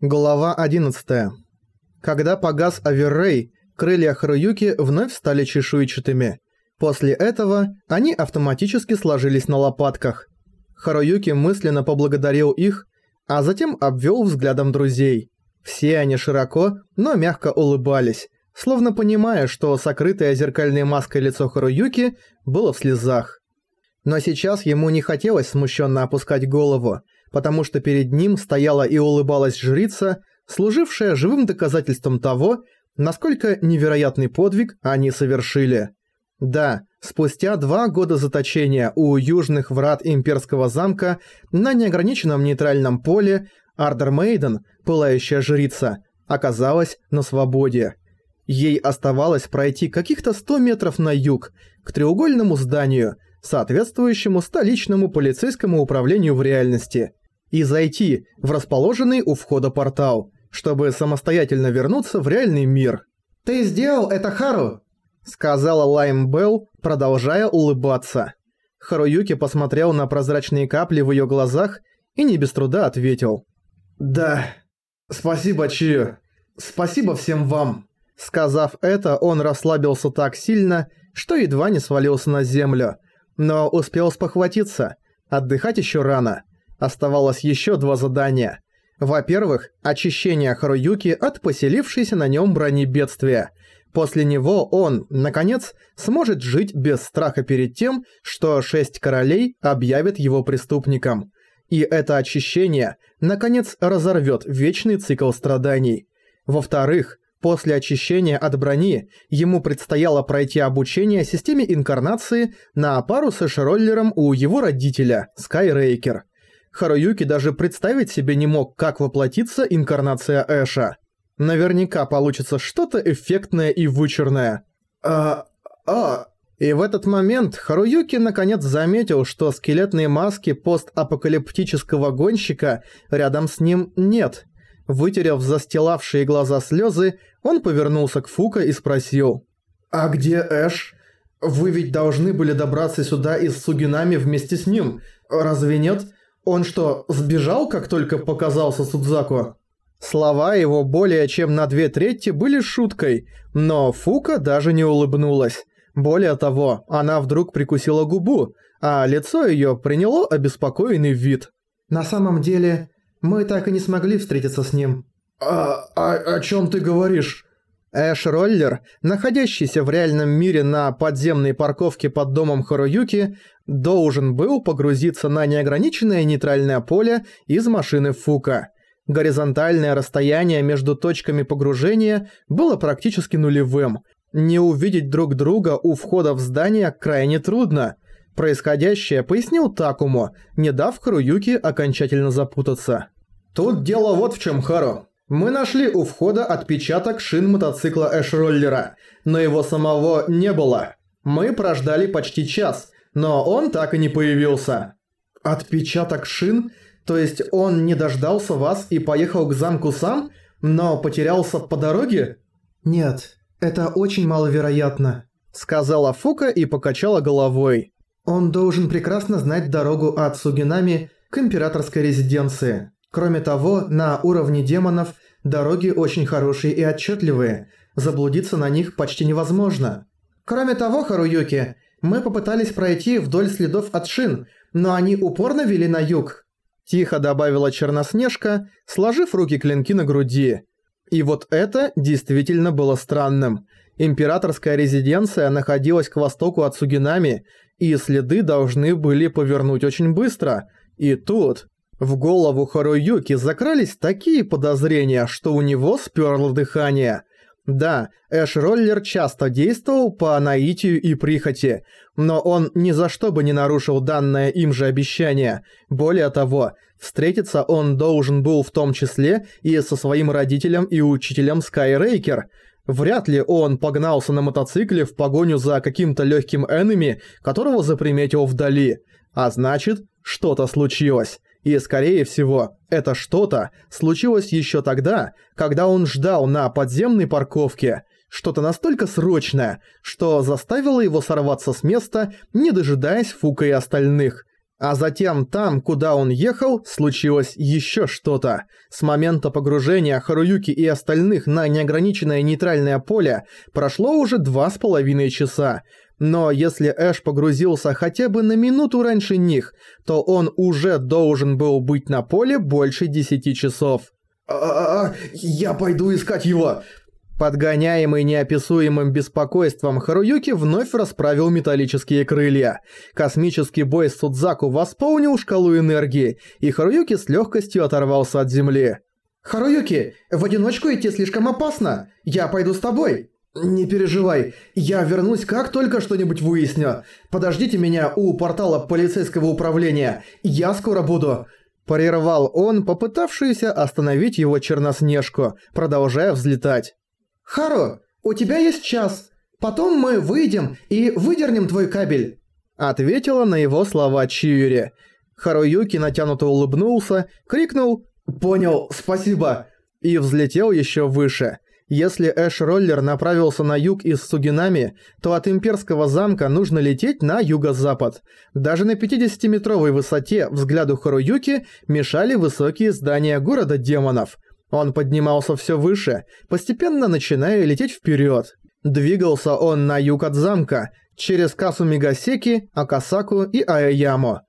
Глава 11. Когда погас Аверрей, крылья Харуюки вновь стали чешуйчатыми. После этого они автоматически сложились на лопатках. Харуюки мысленно поблагодарил их, а затем обвел взглядом друзей. Все они широко, но мягко улыбались, словно понимая, что сокрытое зеркальной маской лицо Харуюки было в слезах. Но сейчас ему не хотелось смущенно опускать голову, потому что перед ним стояла и улыбалась жрица, служившая живым доказательством того, насколько невероятный подвиг они совершили. Да, спустя два года заточения у южных врат имперского замка на неограниченном нейтральном поле Ардер Мейден, пылающая жрица, оказалась на свободе. Ей оставалось пройти каких-то 100 метров на юг, к треугольному зданию, соответствующему столичному полицейскому управлению в реальности и зайти в расположенный у входа портал, чтобы самостоятельно вернуться в реальный мир. «Ты сделал это, Хару!» сказала Лайм Белл, продолжая улыбаться. Харуюки посмотрел на прозрачные капли в её глазах и не без труда ответил. «Да, спасибо, Чию. Спасибо всем вам». Сказав это, он расслабился так сильно, что едва не свалился на землю, но успел спохватиться. Отдыхать ещё рано. Оставалось еще два задания. Во-первых, очищение Харуюки от поселившейся на нем брони бедствия. После него он, наконец, сможет жить без страха перед тем, что шесть королей объявят его преступником. И это очищение, наконец, разорвет вечный цикл страданий. Во-вторых, после очищения от брони ему предстояло пройти обучение системе инкарнации на пару с эшероллером у его родителя, Скайрейкер. Харуюки даже представить себе не мог, как воплотится инкарнация Эша. Наверняка получится что-то эффектное и вычурное. А... а... И в этот момент Харуюки наконец заметил, что скелетные маски постапокалиптического гонщика рядом с ним нет. Вытерев застилавшие глаза слезы, он повернулся к Фука и спросил. «А где Эш? Вы ведь должны были добраться сюда из Сугинами вместе с ним, разве нет?» Он что, сбежал, как только показался Судзаку? Слова его более чем на две трети были шуткой, но Фука даже не улыбнулась. Более того, она вдруг прикусила губу, а лицо её приняло обеспокоенный вид. «На самом деле, мы так и не смогли встретиться с ним». «А, а о чём ты говоришь?» Эш-роллер, находящийся в реальном мире на подземной парковке под домом Харуюки, должен был погрузиться на неограниченное нейтральное поле из машины Фука. Горизонтальное расстояние между точками погружения было практически нулевым. Не увидеть друг друга у входа в здание крайне трудно. Происходящее пояснил Такумо, не дав Харуюки окончательно запутаться. «Тут дело вот в чем, Хару. Мы нашли у входа отпечаток шин мотоцикла Эш-роллера, но его самого не было. Мы прождали почти час, но он так и не появился. Отпечаток шин? То есть он не дождался вас и поехал к замку сам, но потерялся по дороге? Нет, это очень маловероятно, сказала Фука и покачала головой. Он должен прекрасно знать дорогу от Сугинами к императорской резиденции. Кроме того, на уровне демонов дороги очень хорошие и отчетливые, заблудиться на них почти невозможно. Кроме того, Харуюки, мы попытались пройти вдоль следов от шин, но они упорно вели на юг. Тихо добавила Черноснежка, сложив руки-клинки на груди. И вот это действительно было странным. Императорская резиденция находилась к востоку от Сугинами, и следы должны были повернуть очень быстро. И тут... В голову Харуюки закрались такие подозрения, что у него сперло дыхание. Да, Эш-роллер часто действовал по наитию и прихоти, но он ни за что бы не нарушил данное им же обещание. Более того, встретиться он должен был в том числе и со своим родителем и учителем Скайрейкер. Вряд ли он погнался на мотоцикле в погоню за каким-то легким энеми, которого заприметил вдали. А значит, что-то случилось. И, скорее всего, это что-то случилось еще тогда, когда он ждал на подземной парковке. Что-то настолько срочное, что заставило его сорваться с места, не дожидаясь Фука и остальных. А затем там, куда он ехал, случилось еще что-то. С момента погружения Харуюки и остальных на неограниченное нейтральное поле прошло уже два с половиной часа. Но если Эш погрузился хотя бы на минуту раньше них, то он уже должен был быть на поле больше десяти часов. «А-а-а, я пойду искать его!» Подгоняемый неописуемым беспокойством, Харуюки вновь расправил металлические крылья. Космический бой с Судзаку восполнил шкалу энергии, и Харуюки с легкостью оторвался от земли. «Харуюки, в одиночку идти слишком опасно. Я пойду с тобой». «Не переживай, я вернусь, как только что-нибудь выясню. Подождите меня у портала полицейского управления. Я скоро буду». Прервал он, попытавшийся остановить его Черноснежку, продолжая взлетать. «Хару, у тебя есть час. Потом мы выйдем и выдернем твой кабель». Ответила на его слова Чиури. Харуюки натянуто улыбнулся, крикнул «Понял, спасибо!» и взлетел еще выше. Если Эш-роллер направился на юг из Сугинами, то от Имперского замка нужно лететь на юго-запад. Даже на 50-метровой высоте взгляду Харуюки мешали высокие здания города демонов – он поднимался все выше, постепенно начиная лететь вперед. Двигался он на юг от замка, через Касу Мигасеки, Акасаку и Аэяму.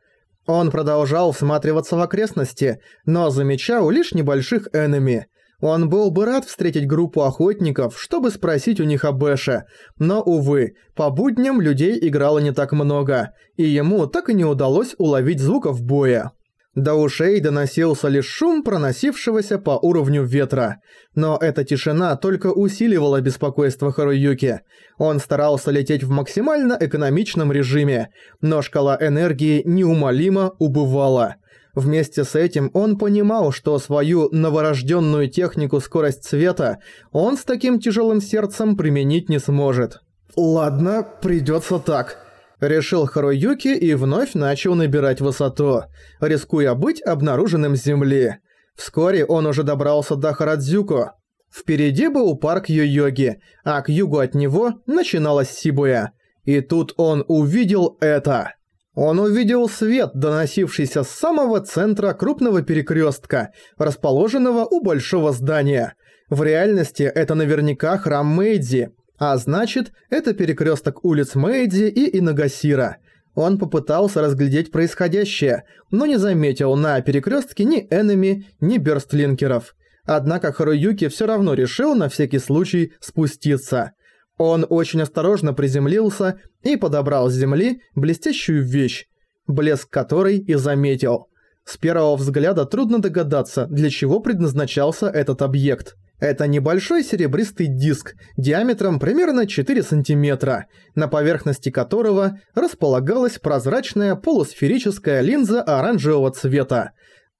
Он продолжал всматриваться в окрестности, но замечал лишь небольших энеми. Он был бы рад встретить группу охотников, чтобы спросить у них об Эше, но, увы, по будням людей играло не так много, и ему так и не удалось уловить звуков боя. До ушей доносился лишь шум проносившегося по уровню ветра. Но эта тишина только усиливала беспокойство Харуюки. Он старался лететь в максимально экономичном режиме, но шкала энергии неумолимо убывала. Вместе с этим он понимал, что свою новорожденную технику скорость света он с таким тяжелым сердцем применить не сможет. «Ладно, придется так», Решил Харуюки и вновь начал набирать высоту, рискуя быть обнаруженным с земли. Вскоре он уже добрался до Харадзюко. Впереди был парк Йо-Йоги, а к югу от него начиналась Сибуя. И тут он увидел это. Он увидел свет, доносившийся с самого центра крупного перекрестка, расположенного у большого здания. В реальности это наверняка храм Мэйдзи, а значит, это перекресток улиц Мэйдзи и Инагасира. Он попытался разглядеть происходящее, но не заметил на перекрестке ни энеми, ни бёрстлинкеров. Однако Харуюки все равно решил на всякий случай спуститься. Он очень осторожно приземлился и подобрал с земли блестящую вещь, блеск которой и заметил. С первого взгляда трудно догадаться, для чего предназначался этот объект – это небольшой серебристый диск диаметром примерно 4 сантиметра, на поверхности которого располагалась прозрачная полусферическая линза оранжевого цвета.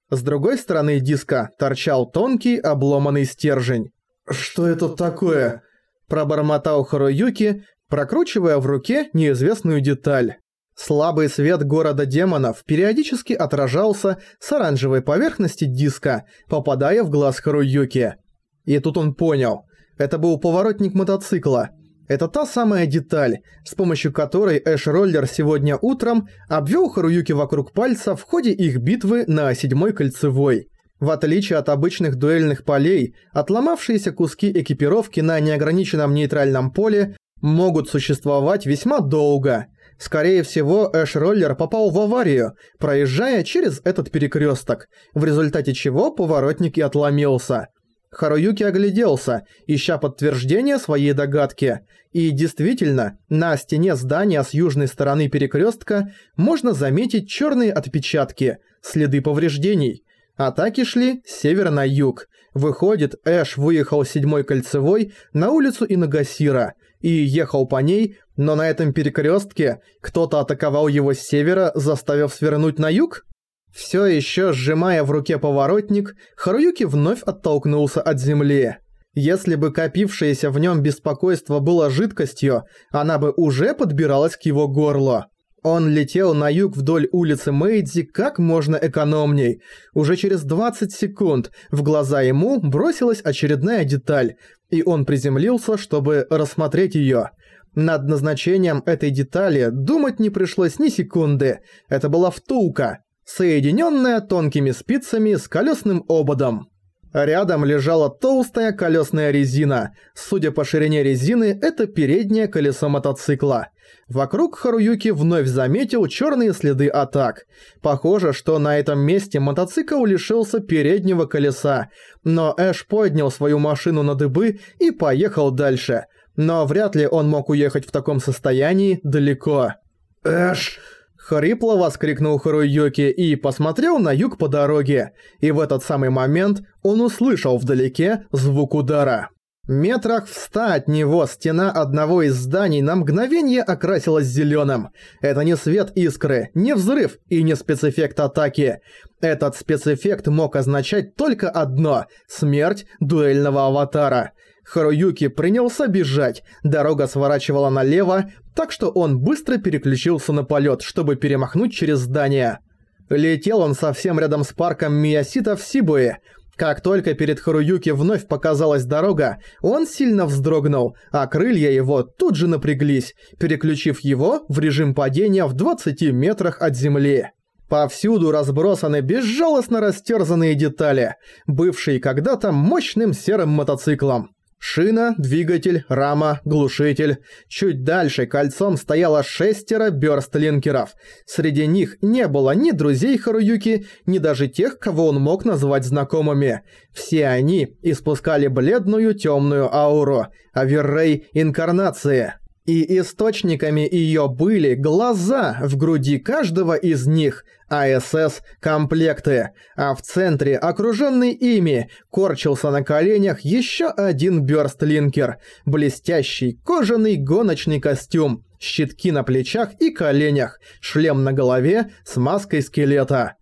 С другой стороны диска торчал тонкий обломанный стержень. «Что это такое?» – пробормотал Харуюки, прокручивая в руке неизвестную деталь. Слабый свет города демонов периодически отражался с оранжевой поверхности диска, попадая в глаз Харуюки. И тут он понял. Это был поворотник мотоцикла. Это та самая деталь, с помощью которой Эш-роллер сегодня утром обвел Харуюки вокруг пальца в ходе их битвы на седьмой кольцевой. В отличие от обычных дуэльных полей, отломавшиеся куски экипировки на неограниченном нейтральном поле могут существовать весьма долго. Скорее всего, Эш-роллер попал в аварию, проезжая через этот перекресток, в результате чего поворотник и отломился – Харуюки огляделся, ища подтверждение своей догадки. И действительно, на стене здания с южной стороны перекрестка можно заметить черные отпечатки, следы повреждений. Атаки шли с севера на юг. Выходит, Эш выехал седьмой кольцевой на улицу Инагасира и ехал по ней, но на этом перекрестке кто-то атаковал его с севера, заставив свернуть на юг? Все еще сжимая в руке поворотник, Харуюки вновь оттолкнулся от земли. Если бы копившееся в нем беспокойство было жидкостью, она бы уже подбиралась к его горлу. Он летел на юг вдоль улицы Мэйдзи как можно экономней. Уже через 20 секунд в глаза ему бросилась очередная деталь, и он приземлился, чтобы рассмотреть ее. Над назначением этой детали думать не пришлось ни секунды. Это была втулка, соединенная тонкими спицами с колесным ободом. Рядом лежала толстая колесная резина. Судя по ширине резины, это переднее колесо мотоцикла. Вокруг Харуюки вновь заметил черные следы атак. Похоже, что на этом месте мотоцикл лишился переднего колеса, но Эш поднял свою машину на дыбы и поехал дальше. Но вряд ли он мог уехать в таком состоянии далеко. «Эш!» Хрипло воскликнул Харуюки и посмотрел на юг по дороге. И в этот самый момент он услышал вдалеке звук удара. Метрах в ста от него стена одного из зданий на мгновение окрасилась зеленым. Это не свет искры, не взрыв и не спецэффект атаки. Этот спецэффект мог означать только одно – смерть дуэльного аватара. Харуюки принялся бежать, дорога сворачивала налево, так что он быстро переключился на полет, чтобы перемахнуть через здание. Летел он совсем рядом с парком Миясита в Сибуе. Как только перед Харуюки вновь показалась дорога, он сильно вздрогнул, а крылья его тут же напряглись, переключив его в режим падения в 20 метрах от земли. Повсюду разбросаны безжалостно растерзанные детали, бывшие когда-то мощным серым мотоциклом. Шина, двигатель, рама, глушитель. Чуть дальше кольцом стояло шестеро бёрстлинкеров. Среди них не было ни друзей Харуюки, ни даже тех, кого он мог назвать знакомыми. Все они испускали бледную темную ауру, аверрей инкарнации. И источниками её были глаза в груди каждого из них, АСС-комплекты, а в центре, окружённый ими, корчился на коленях ещё один бёрстлинкер, блестящий кожаный гоночный костюм, щитки на плечах и коленях, шлем на голове с маской скелета.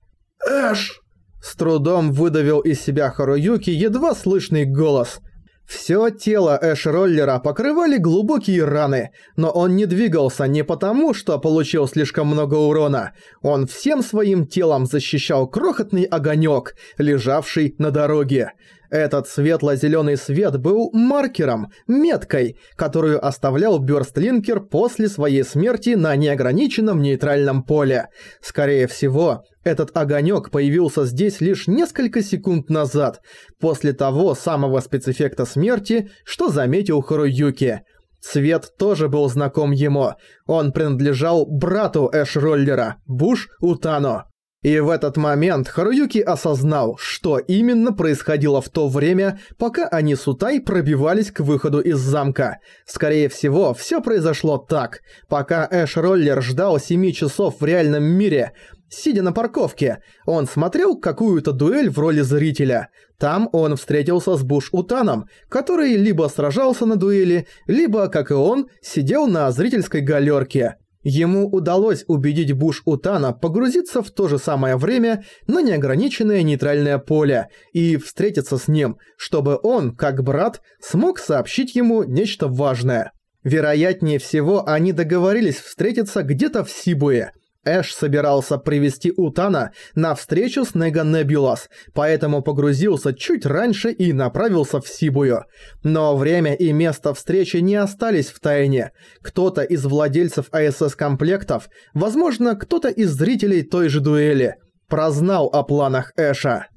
«Эш!» С трудом выдавил из себя Харуюки едва слышный голос – все тело Эш-роллера покрывали глубокие раны, но он не двигался не потому, что получил слишком много урона. Он всем своим телом защищал крохотный огонек, лежавший на дороге. Этот светло-зеленый свет был маркером, меткой, которую оставлял Бёрстлинкер после своей смерти на неограниченном нейтральном поле. Скорее всего, этот огонек появился здесь лишь несколько секунд назад, после того самого спецэффекта смерти, что заметил Харуюки. Цвет тоже был знаком ему. Он принадлежал брату Эш-роллера, Буш Утано. И в этот момент Харуюки осознал, что именно происходило в то время, пока они с Утай пробивались к выходу из замка. Скорее всего, все произошло так. Пока Эш-роллер ждал 7 часов в реальном мире, сидя на парковке, он смотрел какую-то дуэль в роли зрителя. Там он встретился с Буш-Утаном, который либо сражался на дуэли, либо, как и он, сидел на зрительской галерке. Ему удалось убедить Буш-Утана погрузиться в то же самое время на неограниченное нейтральное поле и встретиться с ним, чтобы он, как брат, смог сообщить ему нечто важное. Вероятнее всего, они договорились встретиться где-то в Сибуе – Эш собирался привести Утана на встречу с Нега Небулас, поэтому погрузился чуть раньше и направился в Сибую. Но время и место встречи не остались в тайне. Кто-то из владельцев АСС-комплектов, возможно, кто-то из зрителей той же дуэли, прознал о планах Эша.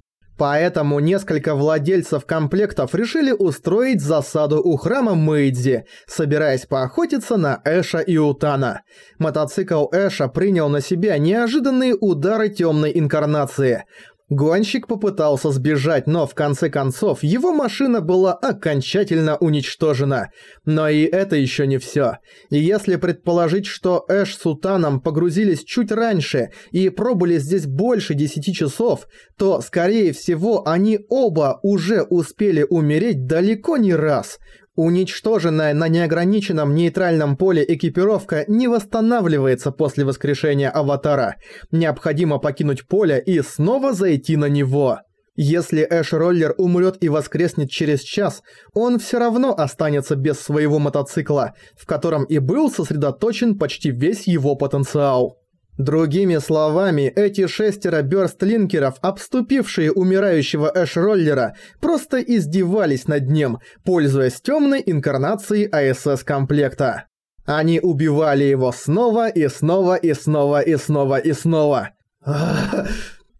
Поэтому несколько владельцев комплектов решили устроить засаду у храма Мэйдзи, собираясь поохотиться на Эша и Утана. Мотоцикл Эша принял на себя неожиданные удары темной инкарнации. Гонщик попытался сбежать, но в конце концов его машина была окончательно уничтожена. Но и это еще не все. Если предположить, что Эш с Утаном погрузились чуть раньше и пробыли здесь больше 10 часов, то, скорее всего, они оба уже успели умереть далеко не раз. Уничтоженная на неограниченном нейтральном поле экипировка не восстанавливается после воскрешения аватара. Необходимо покинуть поле и снова зайти на него. Если Эш-роллер умрет и воскреснет через час, он все равно останется без своего мотоцикла, в котором и был сосредоточен почти весь его потенциал. Другими словами, эти шестеро бёрстлинкеров, обступившие умирающего Эш-роллера, просто издевались над ним, пользуясь темной инкарнацией АСС-комплекта. Они убивали его снова и снова и снова и снова и снова.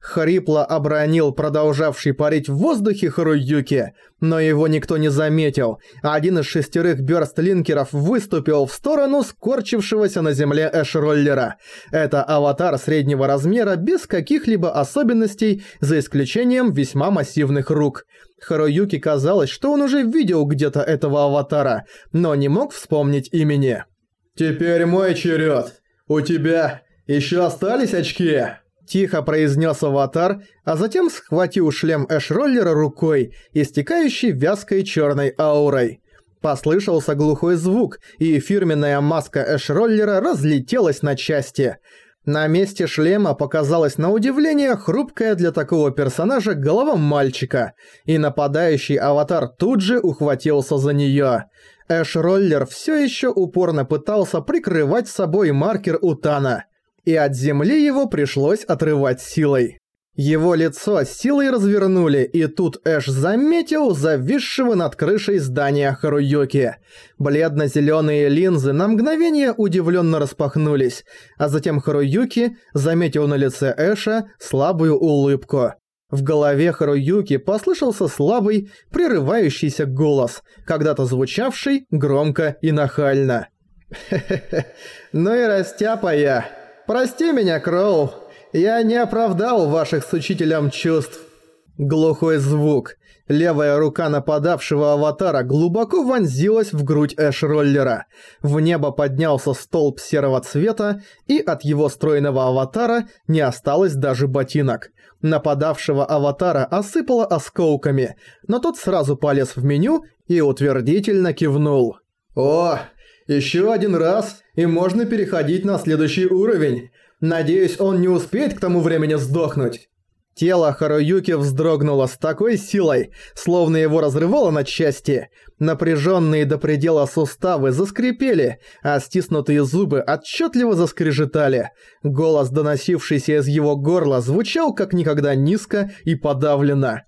Хрипло обронил продолжавший парить в воздухе Харуюки, но его никто не заметил. Один из шестерых бёрстлинкеров выступил в сторону скорчившегося на земле эшроллера. Это аватар среднего размера без каких-либо особенностей, за исключением весьма массивных рук. Харуюки казалось, что он уже видел где-то этого аватара, но не мог вспомнить имени. «Теперь мой черед. У тебя еще остались очки?» Тихо произнес аватар, а затем схватил шлем Эшроллера рукой, истекающий вязкой черной аурой. Послышался глухой звук, и фирменная маска Эшроллера разлетелась на части. На месте шлема показалась на удивление хрупкая для такого персонажа голова мальчика, и нападающий аватар тут же ухватился за неё. Эш-роллер всё ещё упорно пытался прикрывать собой маркер Утана и от земли его пришлось отрывать силой. Его лицо силой развернули, и тут Эш заметил зависшего над крышей здания Харуюки. Бледно-зелёные линзы на мгновение удивленно распахнулись, а затем Харуюки заметил на лице Эша слабую улыбку. В голове Харуюки послышался слабый, прерывающийся голос, когда-то звучавший громко и нахально. «Хе-хе-хе, ну и растяпа я!» Прости меня, Кроу. Я не оправдал ваших с учителем чувств. Глухой звук. Левая рука нападавшего аватара глубоко вонзилась в грудь Эш-роллера. В небо поднялся столб серого цвета, и от его стройного аватара не осталось даже ботинок. Нападавшего аватара осыпало осколками, но тот сразу полез в меню и утвердительно кивнул. «О, еще один раз, и можно переходить на следующий уровень. Надеюсь, он не успеет к тому времени сдохнуть. Тело Харуюки вздрогнуло с такой силой, словно его разрывало на части. Напряженные до предела суставы заскрипели, а стиснутые зубы отчетливо заскрежетали. Голос, доносившийся из его горла, звучал как никогда низко и подавленно.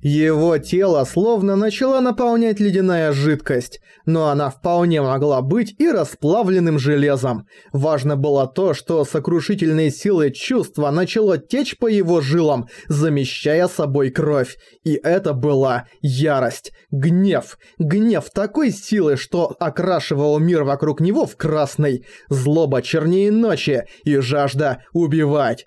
Его тело словно начала наполнять ледяная жидкость, но она вполне могла быть и расплавленным железом. Важно было то, что сокрушительные силы чувства начало течь по его жилам, замещая собой кровь. И это была ярость, гнев, гнев такой силы, что окрашивал мир вокруг него в красный, злоба чернее ночи и жажда убивать.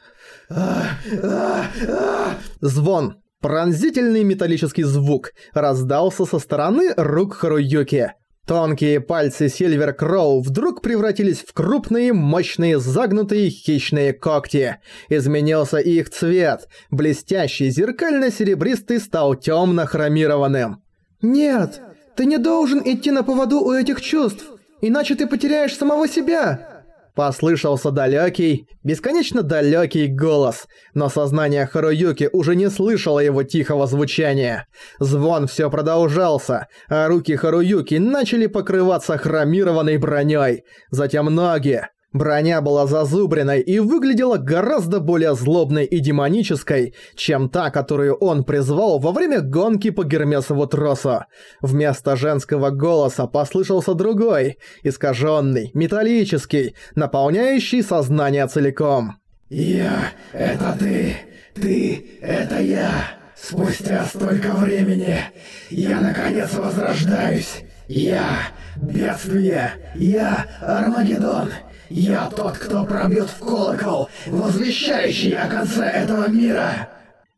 Звон, Пронзительный металлический звук раздался со стороны рук Харуюки. Тонкие пальцы Сильвер Кроу вдруг превратились в крупные, мощные, загнутые хищные когти. Изменился их цвет. Блестящий, зеркально-серебристый стал темно-хромированным. «Нет, ты не должен идти на поводу у этих чувств, иначе ты потеряешь самого себя!» Послышался далекий, бесконечно далекий голос, но сознание Харуюки уже не слышало его тихого звучания. Звон все продолжался, а руки Харуюки начали покрываться хромированной броней, затем ноги. Броня была зазубренной и выглядела гораздо более злобной и демонической, чем та, которую он призвал во время гонки по Гермесову тросу. Вместо женского голоса послышался другой, искаженный, металлический, наполняющий сознание целиком. «Я — это ты, ты — это я. Спустя столько времени я наконец возрождаюсь. Я — бедствие, я — Армагеддон». Я тот, кто пробьет в колокол, возвещающий о конце этого мира.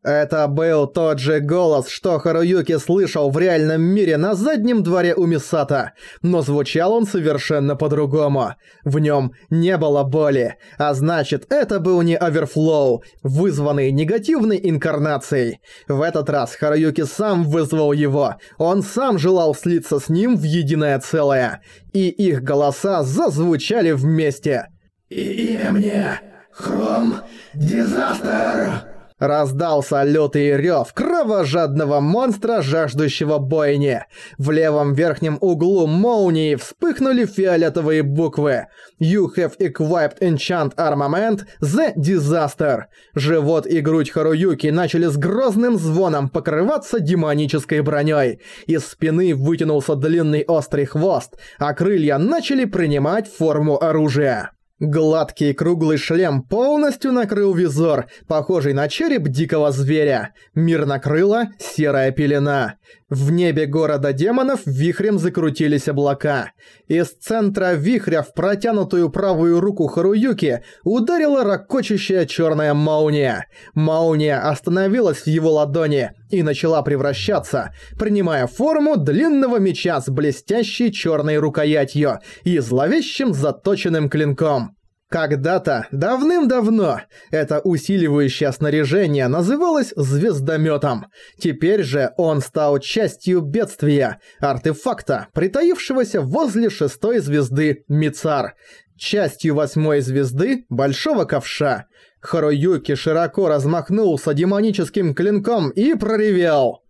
Это был тот же голос, что Харуюки слышал в реальном мире на заднем дворе у Мисата, но звучал он совершенно по-другому. В нем не было боли, а значит, это был не оверфлоу, вызванный негативной инкарнацией. В этот раз Харуюки сам вызвал его, он сам желал слиться с ним в единое целое, и их голоса зазвучали вместе. «И имя мне Хром Дизастер!» Раздался лютый рёв кровожадного монстра, жаждущего бойни. В левом верхнем углу молнии вспыхнули фиолетовые буквы. You have equipped enchant armament The Disaster. Живот и грудь Харуюки начали с грозным звоном покрываться демонической бронёй. Из спины вытянулся длинный острый хвост, а крылья начали принимать форму оружия. Гладкий круглый шлем полностью накрыл визор, похожий на череп дикого зверя. Мир накрыла серая пелена. В небе города демонов вихрем закрутились облака. Из центра вихря в протянутую правую руку Харуюки ударила ракочущая черная молния. Молния остановилась в его ладони и начала превращаться, принимая форму длинного меча с блестящей черной рукоятью и зловещим заточенным клинком. Когда-то, давным-давно, это усиливающее снаряжение называлось звездометом. Теперь же он стал частью бедствия, артефакта, притаившегося возле шестой звезды Мицар, частью восьмой звезды Большого Ковша. Харуюки широко размахнулся демоническим клинком и проревел.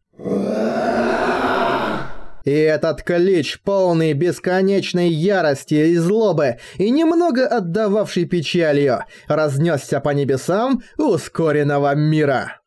И этот клич, полный бесконечной ярости и злобы, и немного отдававший печалью, разнесся по небесам ускоренного мира.